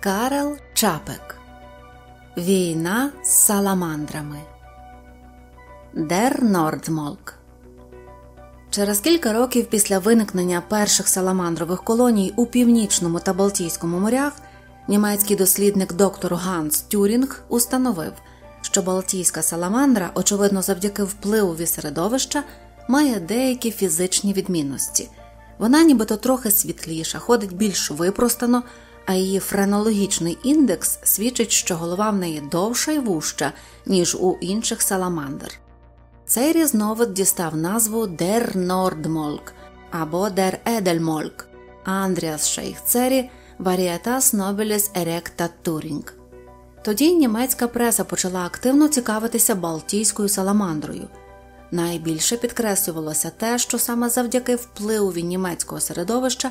Карел Чапек. Війна з саламандрами. Der Nordmolch. Через кілька років після виникнення перших саламандрових колоній у північному та Балтійському морях німецький дослідник доктор Ганс Тюрінг установив, що Балтійська саламандра, очевидно, завдяки впливові середовища, має деякі фізичні відмінності. Вона нібито трохи світліша, ходить більш випростано а її френологічний індекс свідчить, що голова в неї довша і вужча, ніж у інших саламандр. Цей різновид дістав назву Der Nordmolk або Der Edelmolk Андріас Шейхцері Varietas nobilis erecta Turing. Тоді німецька преса почала активно цікавитися Балтійською саламандрою. Найбільше підкреслювалося те, що саме завдяки впливові німецького середовища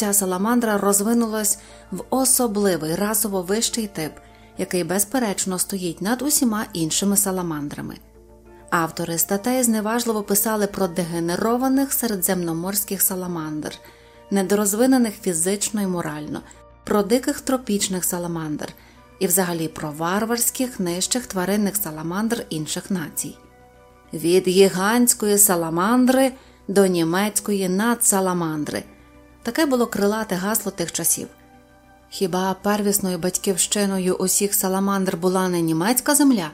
ця саламандра розвинулась в особливий разово вищий тип, який безперечно стоїть над усіма іншими саламандрами. Автори статей зневажливо писали про дегенерованих середземноморських саламандр, недорозвинених фізично і морально, про диких тропічних саламандр і взагалі про варварських нижчих тваринних саламандр інших націй. Від гігантської саламандри до німецької надсаламандри – Таке було крилате гасло тих часів. Хіба первісною батьківщиною усіх саламандр була не німецька земля?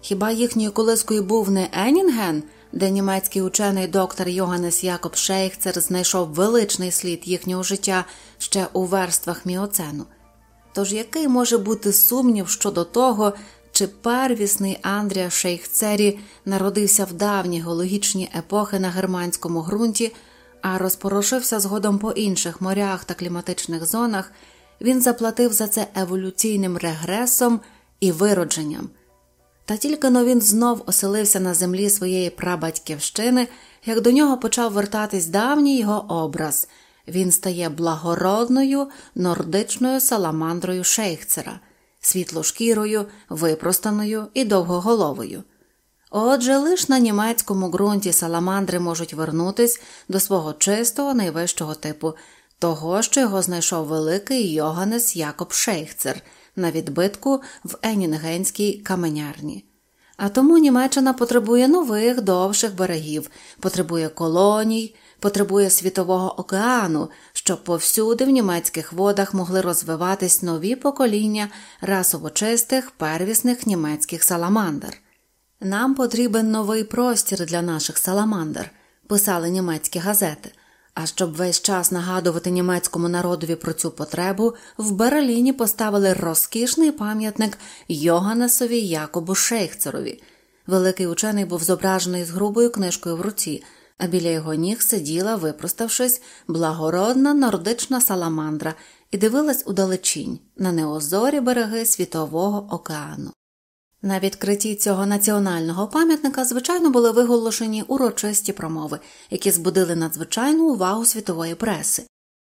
Хіба їхньою колискою був не Енінген, де німецький учений доктор Йоганнес Якоб Шейхцер знайшов величний слід їхнього життя ще у верствах міоцену? Тож який може бути сумнів щодо того, чи первісний Андрія Шейхцері народився в давні геологічні епохи на германському ґрунті? А розпорошився згодом по інших морях та кліматичних зонах, він заплатив за це еволюційним регресом і виродженням. Та тільки но він знов оселився на землі своєї прабатьківщини, як до нього почав вертатись давній його образ. Він стає благородною нордичною саламандрою шейхцера, світлошкірою, випростаною і довгоголовою. Отже, лиш на німецькому ґрунті саламандри можуть вернутись до свого чистого найвищого типу, того, що його знайшов великий Йоганнес Якоб Шейхцер на відбитку в Енінгенській каменярні. А тому Німеччина потребує нових довших берегів, потребує колоній, потребує світового океану, щоб повсюди в німецьких водах могли розвиватись нові покоління расово чистих первісних німецьких саламандр. Нам потрібен новий простір для наших саламандр, писали німецькі газети. А щоб весь час нагадувати німецькому народові про цю потребу, в Берліні поставили розкішний пам'ятник Йоганнесові Якобу Шейхцерові. Великий учений був зображений з грубою книжкою в руці, а біля його ніг сиділа, випроставшись, благородна нордична саламандра і дивилась удалечінь на неозорі береги Світового океану. На відкритті цього національного пам'ятника, звичайно, були виголошені урочисті промови, які збудили надзвичайну увагу світової преси.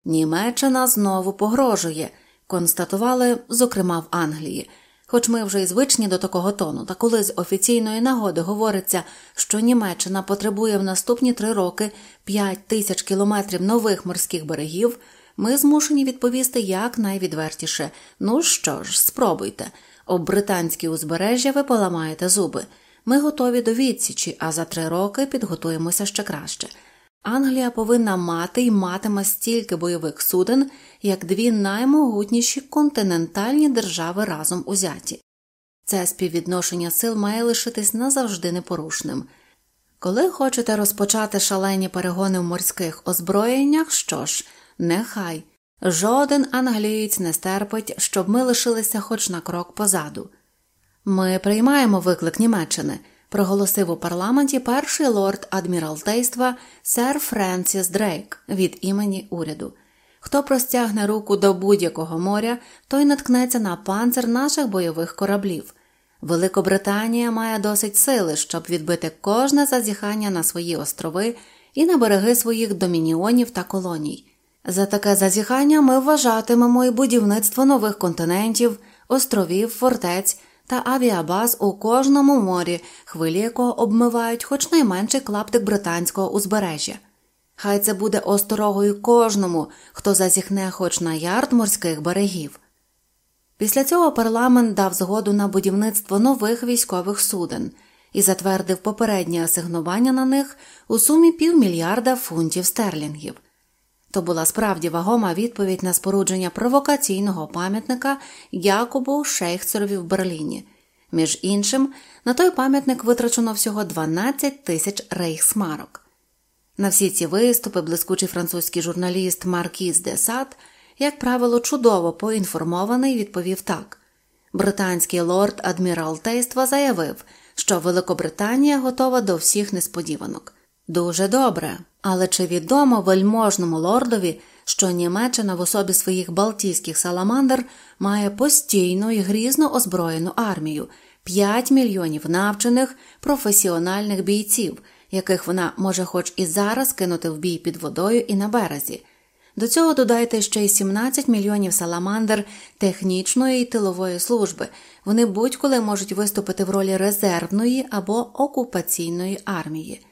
Німеччина знову погрожує, констатували, зокрема в Англії. Хоч ми вже й звичні до такого тону, та коли з офіційної нагоди говориться, що Німеччина потребує в наступні три роки 5 тисяч кілометрів нових морських берегів, ми змушені відповісти якнайвідвертіше ну що ж, спробуйте. Об британські узбережжя ви поламаєте зуби. Ми готові до відсічі, а за три роки підготуємося ще краще. Англія повинна мати і матиме стільки бойових суден, як дві наймогутніші континентальні держави разом узяті. Це співвідношення сил має лишитись назавжди непорушним. Коли хочете розпочати шалені перегони в морських озброєннях, що ж, нехай. Жоден англієць не стерпить, щоб ми лишилися хоч на крок позаду. Ми приймаємо виклик Німеччини, проголосив у парламенті перший лорд адміралтейства сер Френсіс Дрейк від імені уряду. Хто простягне руку до будь-якого моря, той наткнеться на панцир наших бойових кораблів. Великобританія має досить сили, щоб відбити кожне зазіхання на свої острови і на береги своїх домініонів та колоній. За таке зазіхання ми вважатимемо і будівництво нових континентів, островів, фортець та авіабаз у кожному морі, хвилі якого обмивають хоч найменший клаптик британського узбережжя. Хай це буде осторогою кожному, хто зазіхне хоч на ярд морських берегів. Після цього парламент дав згоду на будівництво нових військових суден і затвердив попереднє асигнування на них у сумі півмільярда фунтів стерлінгів. То була справді вагома відповідь на спорудження провокаційного пам'ятника Якубу Шейхцерові в Берліні. Між іншим, на той пам'ятник витрачено всього 12 тисяч рейхсмарок. На всі ці виступи блискучий французький журналіст Маркіз де Сад, як правило, чудово поінформований, відповів так: британський лорд адміралтейства заявив, що Великобританія готова до всіх несподіванок. Дуже добре, але чи відомо вельможному лордові, що Німеччина в особі своїх балтійських саламандр має постійну і грізно озброєну армію, 5 мільйонів навчених професіональних бійців, яких вона може хоч і зараз кинути в бій під водою і на березі. До цього додайте ще й 17 мільйонів саламандр технічної і тилової служби. Вони будь-коли можуть виступити в ролі резервної або окупаційної армії.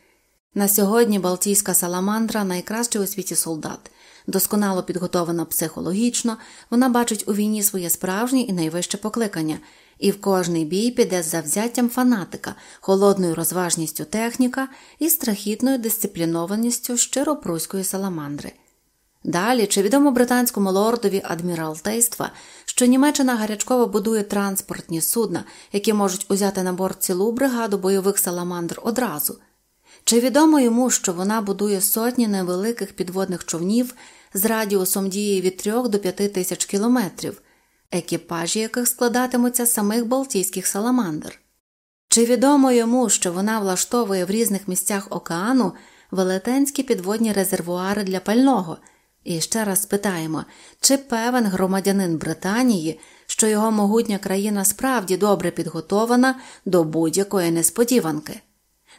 На сьогодні Балтійська саламандра найкращий у світі солдат, досконало підготована психологічно, вона бачить у війні своє справжнє і найвище покликання, і в кожний бій піде з завзяттям фанатика, холодною розважністю техніка і страхітною дисциплінованістю щиропруської саламандри. Далі, чи відомо британському лордові адміралтейства, що Німеччина гарячково будує транспортні судна, які можуть узяти на борт цілу бригаду бойових саламандр одразу. Чи відомо йому, що вона будує сотні невеликих підводних човнів з радіусом дії від 3 до 5 тисяч кілометрів, екіпажі яких складатимуться самих Балтійських саламандр? Чи відомо йому, що вона влаштовує в різних місцях океану велетенські підводні резервуари для пального? І ще раз спитаємо, чи певен громадянин Британії, що його могутня країна справді добре підготована до будь-якої несподіванки?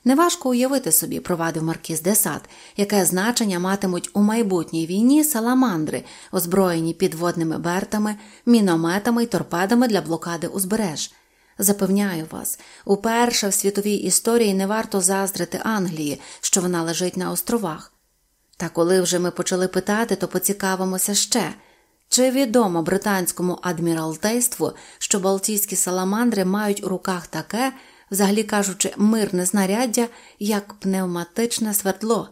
Неважко уявити собі, провадив Маркіз Десад, яке значення матимуть у майбутній війні саламандри, озброєні підводними бертами, мінометами й торпедами для блокади узбереж. Запевняю вас, уперше в світовій історії не варто заздрити Англії, що вона лежить на островах. Та коли вже ми почали питати, то поцікавимося ще. Чи відомо британському адміралтейству, що Балтійські саламандри мають у руках таке, взагалі кажучи, мирне знаряддя, як пневматичне свердло.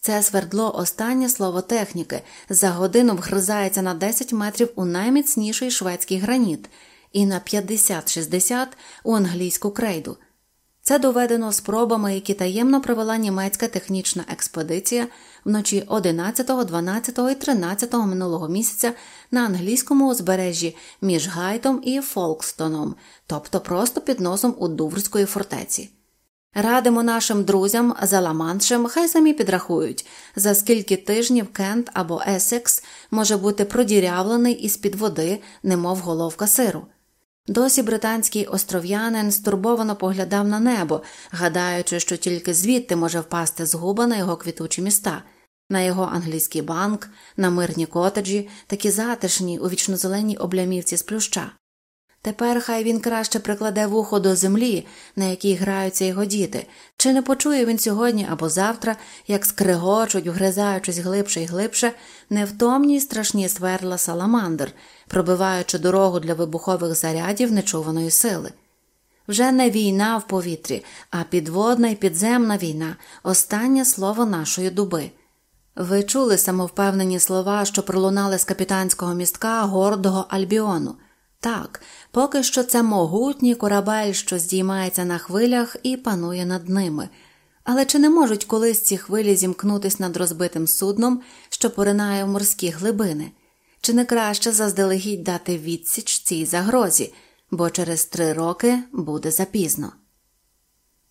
Це свердло останнє слово техніки, за годину вгризається на 10 метрів у найміцніший шведський граніт і на 50-60 у англійську крейду. Це доведено спробами, які таємно провела німецька технічна експедиція вночі 11, 12 і 13 минулого місяця на англійському узбережжі між Гайтом і Фолкстоном, тобто просто під носом у Дуврської фортеці. Радимо нашим друзям за Ламаншем, хай самі підрахують, за скільки тижнів Кент або Есекс може бути продірявлений із під води, немов головка сиру. Досі британський остров'янин стурбовано поглядав на небо, гадаючи, що тільки звідти може впасти згуба на його квітучі міста, на його англійський банк, на мирні котеджі, такі затишні у вічнозеленій облямівці з плюща. Тепер хай він краще прикладе вухо до землі, на якій граються його діти, чи не почує він сьогодні або завтра, як скригочуть, вгризаючись глибше і глибше, невтомні й страшні сверла саламандр, пробиваючи дорогу для вибухових зарядів нечуваної сили. Вже не війна в повітрі, а підводна і підземна війна останнє слово нашої дуби. Ви чули самовпевнені слова, що пролунали з капітанського містка гордого Альбіону. Так, поки що це могутній корабель, що здіймається на хвилях і панує над ними. Але чи не можуть колись ці хвилі зімкнутись над розбитим судном, що поринає в морські глибини? Чи не краще заздалегідь дати відсіч цій загрозі, бо через три роки буде запізно?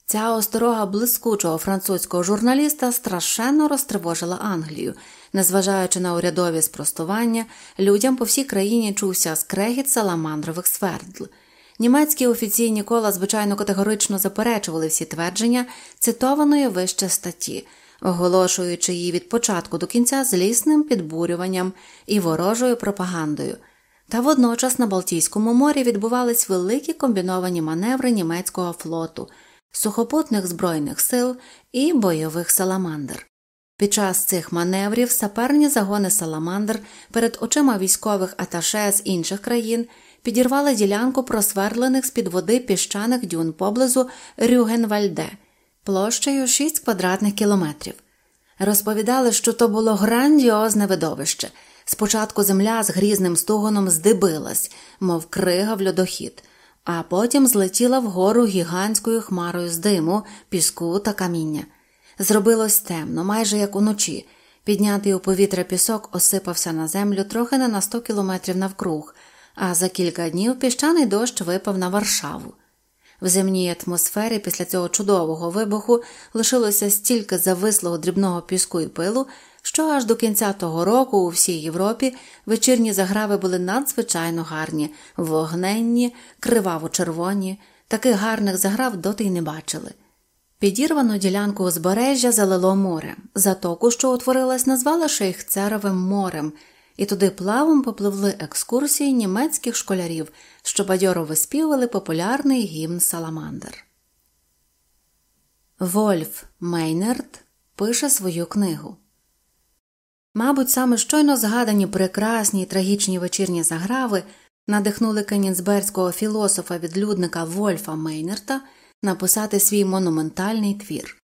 Ця осторога блискучого французького журналіста страшенно розтривожила Англію. Незважаючи на урядові спростування, людям по всій країні чувся скрегіт саламандрових свердл. Німецькі офіційні кола, звичайно, категорично заперечували всі твердження цитованої вище статті, оголошуючи її від початку до кінця злісним підбурюванням і ворожою пропагандою. Та водночас на Балтійському морі відбувались великі комбіновані маневри німецького флоту сухопутних збройних сил і бойових саламандр. Під час цих маневрів саперні загони саламандр перед очима військових аташе з інших країн підірвали ділянку просверлених з під води піщаних дюн поблизу Рюгенвальде площею 6 квадратних кілометрів. Розповідали, що то було грандіозне видовище. Спочатку земля з грізним стугоном здибилась, мов крига в льодохід, а потім злетіла вгору гігантською хмарою з диму, піску та каміння. Зробилось темно, майже як уночі. Піднятий у повітря пісок осипався на землю трохи не на 100 кілометрів навкруг, а за кілька днів піщаний дощ випав на Варшаву. В земній атмосфері після цього чудового вибуху лишилося стільки завислого дрібного піску і пилу, що аж до кінця того року у всій Європі вечірні заграви були надзвичайно гарні, вогненні, криваво-червоні, таких гарних заграв доти й не бачили. Підірвану ділянку узбережжя залило морем, затоку, що утворилась, назвали Шейхцеровим морем, і туди плавом попливли екскурсії німецьких школярів, що бадьоро виспівували популярний гімн Саламандр. Вольф Мейнерт пише свою книгу. Мабуть, саме щойно згадані прекрасні й трагічні вечірні заграви надихнули кенінсберзького філософа відлюдника Вольфа Мейнерта написати свій монументальний твір.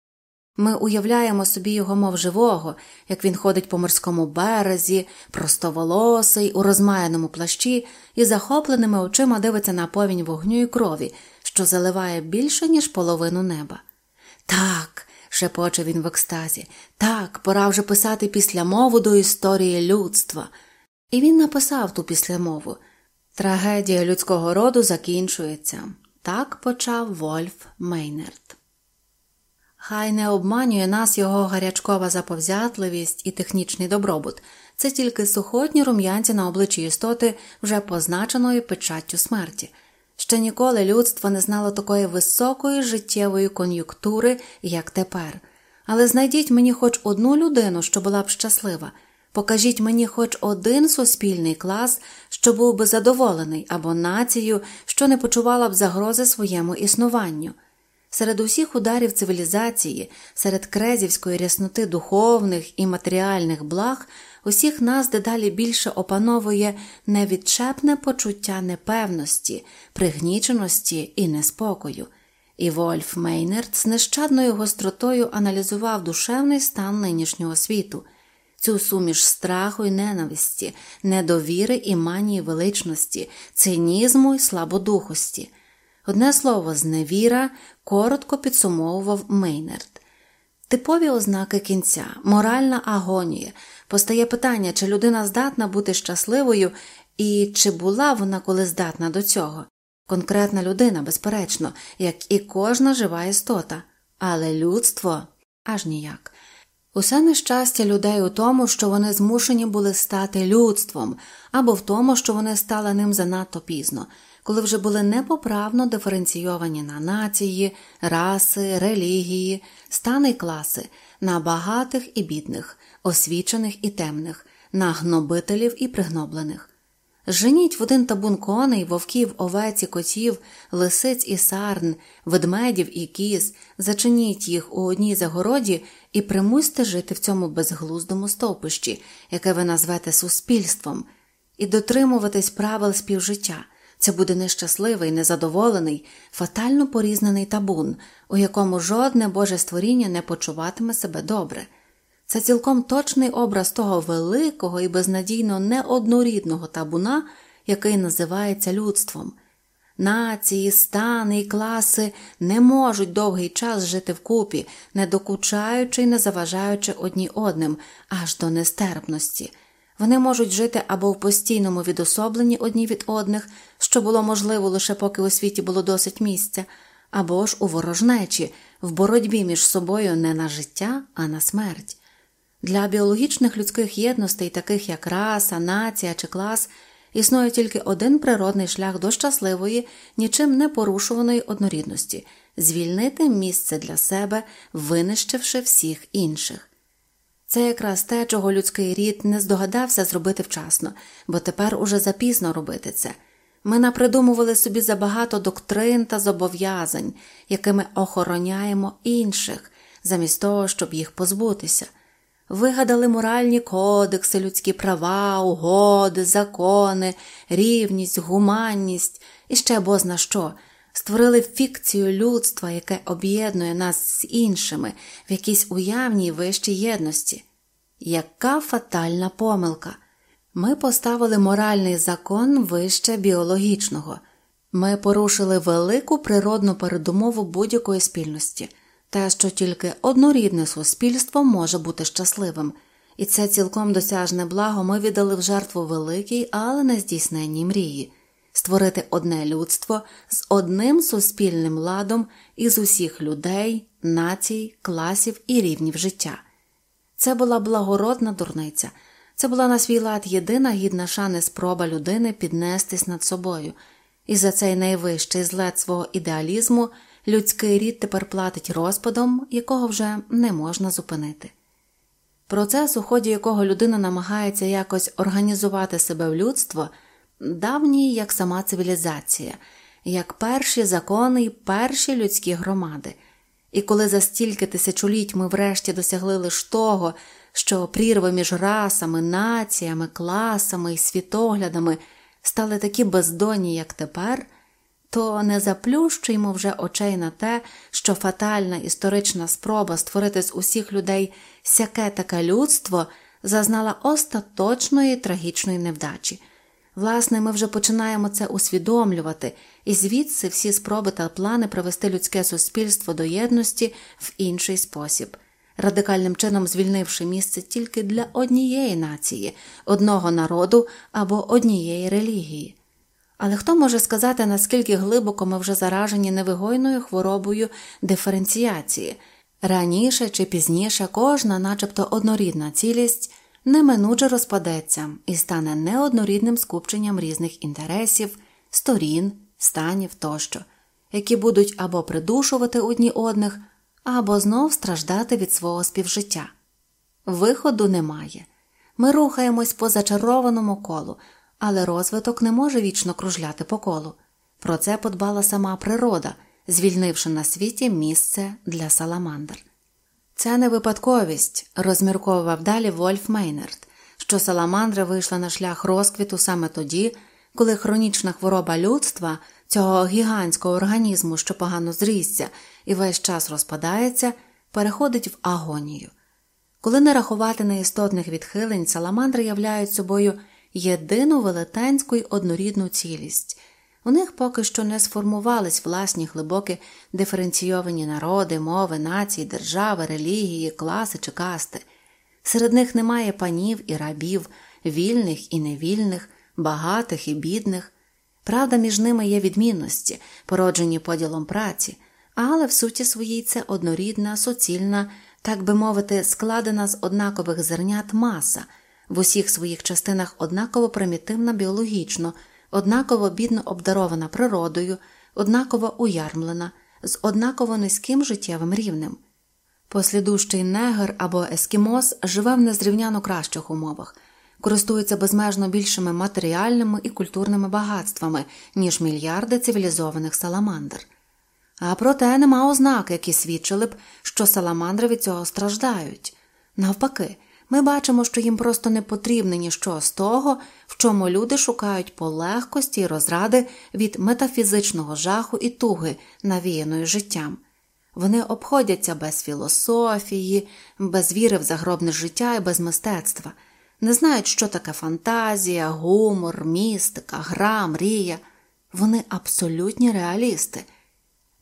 Ми уявляємо собі його, мов живого, як він ходить по морському березі, простоволосий, у розмаяному плащі і захопленими очима дивиться на повінь вогню і крові, що заливає більше, ніж половину неба. Так, шепоче він в екстазі, так, пора вже писати післямову до історії людства. І він написав ту післямову. Трагедія людського роду закінчується. Так почав Вольф Мейнерт. Хай не обманює нас його гарячкова заповзятливість і технічний добробут, це тільки сухотні рум'янці на обличчі істоти, вже позначеної печаттю смерті. Ще ніколи людство не знало такої високої життєвої кон'юнктури, як тепер. Але знайдіть мені хоч одну людину, що була б щаслива. Покажіть мені хоч один суспільний клас, що був би задоволений, або націю, що не почувала б загрози своєму існуванню. Серед усіх ударів цивілізації, серед крезівської рясноти духовних і матеріальних благ, усіх нас дедалі більше опановує невідчепне почуття непевності, пригніченості і неспокою. І Вольф Мейнерт з нещадною гостротою аналізував душевний стан нинішнього світу, цю суміш страху і ненависті, недовіри і манії величності, цинізму і слабодухості. Одне слово, зневіра коротко підсумовував Мейнерт. Типові ознаки кінця, моральна агонія. Постає питання, чи людина здатна бути щасливою і чи була вона коли здатна до цього. Конкретна людина, безперечно, як і кожна жива істота, але людство аж ніяк. Усе нещастя людей у тому, що вони змушені були стати людством, або в тому, що вони стали ним занадто пізно коли вже були непоправно диференційовані на нації, раси, релігії, стани й класи, на багатих і бідних, освічених і темних, на гнобителів і пригноблених. Женіть в один табун коней, вовків, овець і котів, лисиць і сарн, ведмедів і кіз, зачиніть їх у одній загороді і примусьте жити в цьому безглуздому стовпищі, яке ви назвете суспільством, і дотримуватись правил співжиття. Це буде нещасливий, незадоволений, фатально порізнений табун, у якому жодне Боже створіння не почуватиме себе добре. Це цілком точний образ того великого і безнадійно неоднорідного табуна, який називається людством. Нації, стани і класи не можуть довгий час жити вкупі, не докучаючи й не заважаючи одні одним аж до нестерпності. Вони можуть жити або в постійному відособленні одні від одних, що було можливо лише поки у світі було досить місця, або ж у ворожнечі, в боротьбі між собою не на життя, а на смерть. Для біологічних людських єдностей, таких як раса, нація чи клас, існує тільки один природний шлях до щасливої, нічим не порушуваної однорідності звільнити місце для себе, винищивши всіх інших. Це якраз те, чого людський рід не здогадався зробити вчасно, бо тепер уже запізно робити це. Ми напридумували собі забагато доктрин та зобов'язань, якими охороняємо інших, замість того, щоб їх позбутися. Вигадали моральні кодекси, людські права, угоди, закони, рівність, гуманність і ще бозна що. Створили фікцію людства, яке об'єднує нас з іншими в якійсь уявній вищій єдності. Яка фатальна помилка! Ми поставили моральний закон вище біологічного, ми порушили велику природну передумову будь-якої спільності, те, що тільки однорідне суспільство може бути щасливим, і це цілком досяжне благо ми віддали в жертву великій, але не здійсненній мрії. Створити одне людство з одним суспільним ладом із усіх людей, націй, класів і рівнів життя. Це була благородна дурниця, це була на свій лад єдина гідна шани спроба людини піднестись над собою, і за цей найвищий злет свого ідеалізму людський рід тепер платить розпадом, якого вже не можна зупинити. Процес, у ході якого людина намагається якось організувати себе в людство, давній, як сама цивілізація, як перші закони і перші людські громади. І коли за стільки тисячоліть ми врешті досягли лише того, що прірви між расами, націями, класами і світоглядами стали такі бездонні, як тепер, то не заплющуємо вже очей на те, що фатальна історична спроба створити з усіх людей сяке таке людство зазнала остаточної трагічної невдачі. Власне, ми вже починаємо це усвідомлювати, і звідси всі спроби та плани привести людське суспільство до єдності в інший спосіб, радикальним чином звільнивши місце тільки для однієї нації, одного народу або однієї релігії. Але хто може сказати, наскільки глибоко ми вже заражені невигойною хворобою диференціації? Раніше чи пізніше кожна, начебто однорідна цілість неминуче розпадеться і стане неоднорідним скупченням різних інтересів, сторін, станів тощо, які будуть або придушувати одні одних, або знов страждати від свого співжиття. Виходу немає. Ми рухаємось по зачарованому колу, але розвиток не може вічно кружляти по колу. Про це подбала сама природа, звільнивши на світі місце для саламандр. Це не випадковість, розмірковував далі Вольф Мейнерт, що саламандра вийшла на шлях розквіту саме тоді, коли хронічна хвороба людства, цього гігантського організму, що погано зрісся і весь час розпадається, переходить в агонію. Коли не рахувати неістотних відхилень, саламандри являють собою єдину велетенську й однорідну цілість. У них поки що не сформувались власні глибокі диференційовані народи, мови, нації, держави, релігії, класи чи касти. Серед них немає панів і рабів, вільних і невільних, багатих і бідних. Правда, між ними є відмінності, породжені поділом праці, але в суті своїй це однорідна, суцільна, так би мовити, складена з однакових зернят маса, в усіх своїх частинах однаково примітивна біологічно однаково бідно обдарована природою, однаково уярмлена, з однаково низьким життєвим рівнем. Послідущий негр або ескімос живе в незрівняно кращих умовах, користується безмежно більшими матеріальними і культурними багатствами, ніж мільярди цивілізованих саламандр. А проте нема ознак, які свідчили б, що саламандри від цього страждають. Навпаки, ми бачимо, що їм просто не потрібне ніщо з того, в чому люди шукають полегкості й розради від метафізичного жаху і туги, навіяної життям. Вони обходяться без філософії, без віри в загробне життя і без мистецтва, не знають, що таке фантазія, гумор, містика, гра, мрія. Вони абсолютні реалісти.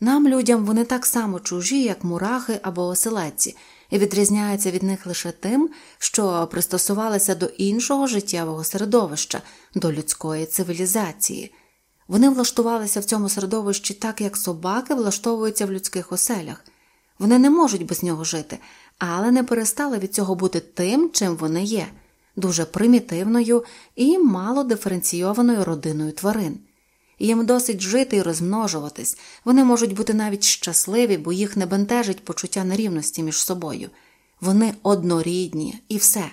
Нам, людям, вони так само чужі, як мурахи або оселедці – і відрізняються від них лише тим, що пристосувалися до іншого життєвого середовища, до людської цивілізації. Вони влаштувалися в цьому середовищі так, як собаки влаштовуються в людських оселях. Вони не можуть без нього жити, але не перестали від цього бути тим, чим вони є, дуже примітивною і мало диференційованою родиною тварин. Їм досить жити і розмножуватись, вони можуть бути навіть щасливі, бо їх не бентежить почуття нерівності між собою. Вони однорідні і все.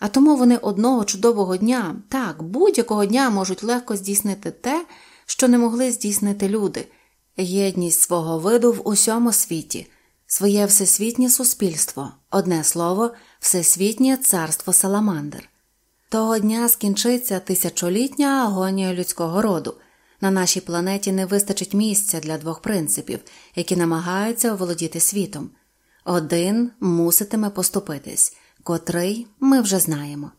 А тому вони одного чудового дня, так, будь-якого дня можуть легко здійснити те, що не могли здійснити люди, єдність свого виду в усьому світі, своє всесвітнє суспільство, Одне слово, всесвітнє царство Саламандр. Того дня скінчиться тисячолітня агонія людського роду. На нашій планеті не вистачить місця для двох принципів, які намагаються оволодіти світом. Один муситиме поступитись, котрий ми вже знаємо.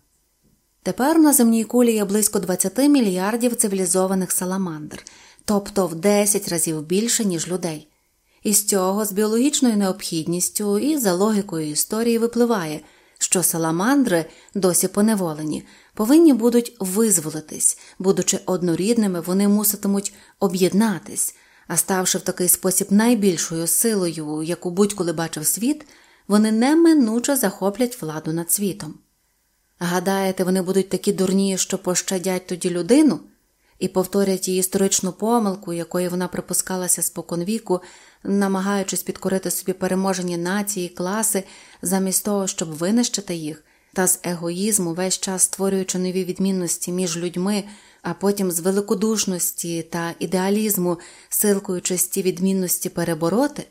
Тепер на земній кулі є близько 20 мільярдів цивілізованих саламандр, тобто в 10 разів більше, ніж людей. Із цього з біологічною необхідністю і за логікою історії випливає, що саламандри, досі поневолені, повинні будуть визволитись, будучи однорідними, вони муситимуть об'єднатись, а ставши в такий спосіб найбільшою силою, яку будь-коли бачив світ, вони неминуче захоплять владу над світом. Гадаєте, вони будуть такі дурні, що пощадять тоді людину і повторять її історичну помилку, якої вона припускалася споконвіку, намагаючись підкорити собі переможені нації, класи, замість того, щоб винищити їх, та з егоїзму, весь час створюючи нові відмінності між людьми, а потім з великодушності та ідеалізму, силкуючись ті відмінності перебороти.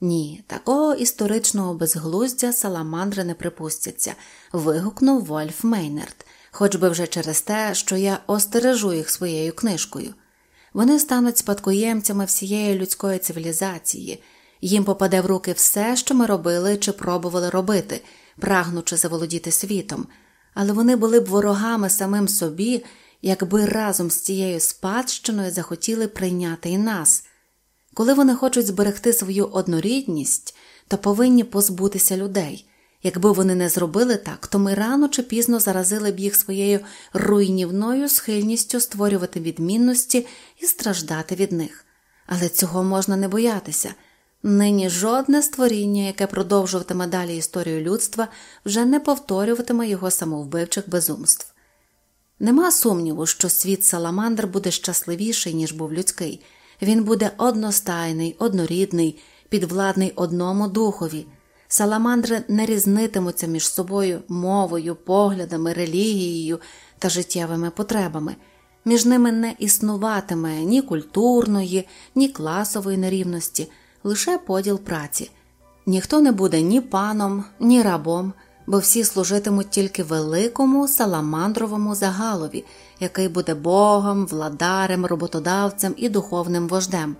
Ні, такого історичного безглуздя саламандри не припустяться, вигукнув Вольф Мейнерт, хоч би вже через те, що я остережу їх своєю книжкою. Вони стануть спадкоємцями всієї людської цивілізації, їм попаде в руки все, що ми робили чи пробували робити, прагнучи заволодіти світом, але вони були б ворогами самим собі, якби разом з цією спадщиною захотіли прийняти і нас. Коли вони хочуть зберегти свою однорідність, то повинні позбутися людей. Якби вони не зробили так, то ми рано чи пізно заразили б їх своєю руйнівною схильністю створювати відмінності і страждати від них. Але цього можна не боятися. Нині жодне створіння, яке продовжуватиме далі історію людства, вже не повторюватиме його самовбивчих безумств. Нема сумніву, що світ Саламандр буде щасливіший, ніж був людський. Він буде одностайний, однорідний, підвладний одному духові. Саламандри не різнитимуться між собою мовою, поглядами, релігією та життєвими потребами. Між ними не існуватиме ні культурної, ні класової нерівності, лише поділ праці. Ніхто не буде ні паном, ні рабом, бо всі служитимуть тільки великому саламандровому загалові, який буде богом, владарем, роботодавцем і духовним вождем.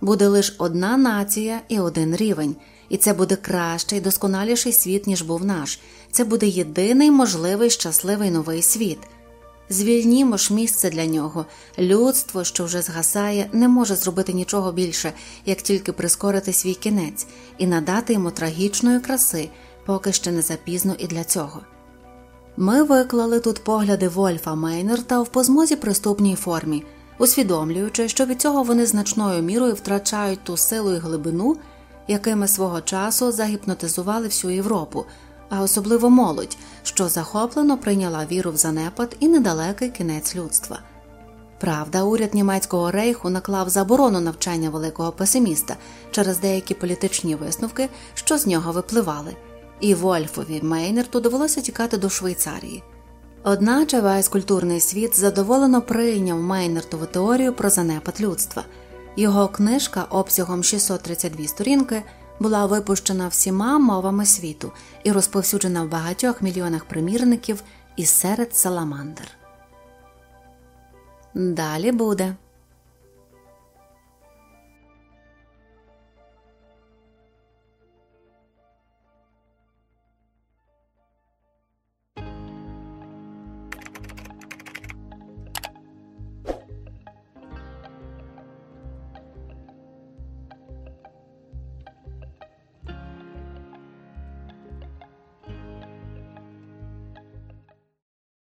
Буде лише одна нація і один рівень, і це буде кращий, досконаліший світ, ніж був наш. Це буде єдиний можливий щасливий новий світ. Звільнімо ж місце для нього. Людство, що вже згасає, не може зробити нічого більше, як тільки прискорити свій кінець і надати йому трагічної краси, поки ще не запізно і для цього. Ми виклали тут погляди Вольфа Мейнерта в позмозі приступній формі, усвідомлюючи, що від цього вони значною мірою втрачають ту силу і глибину, якими свого часу загіпнотизували всю Європу, а особливо молодь, що захоплено прийняла віру в занепад і недалекий кінець людства. Правда, уряд німецького рейху наклав заборону навчання великого песиміста через деякі політичні висновки, що з нього випливали і Вольфові Мейнерту довелося тікати до Швейцарії. Одначе весь культурний світ задоволено прийняв Мейнертову теорію про занепад людства. Його книжка обсягом 632 сторінки була випущена всіма мовами світу і розповсюджена в багатьох мільйонах примірників і серед саламандр. Далі буде.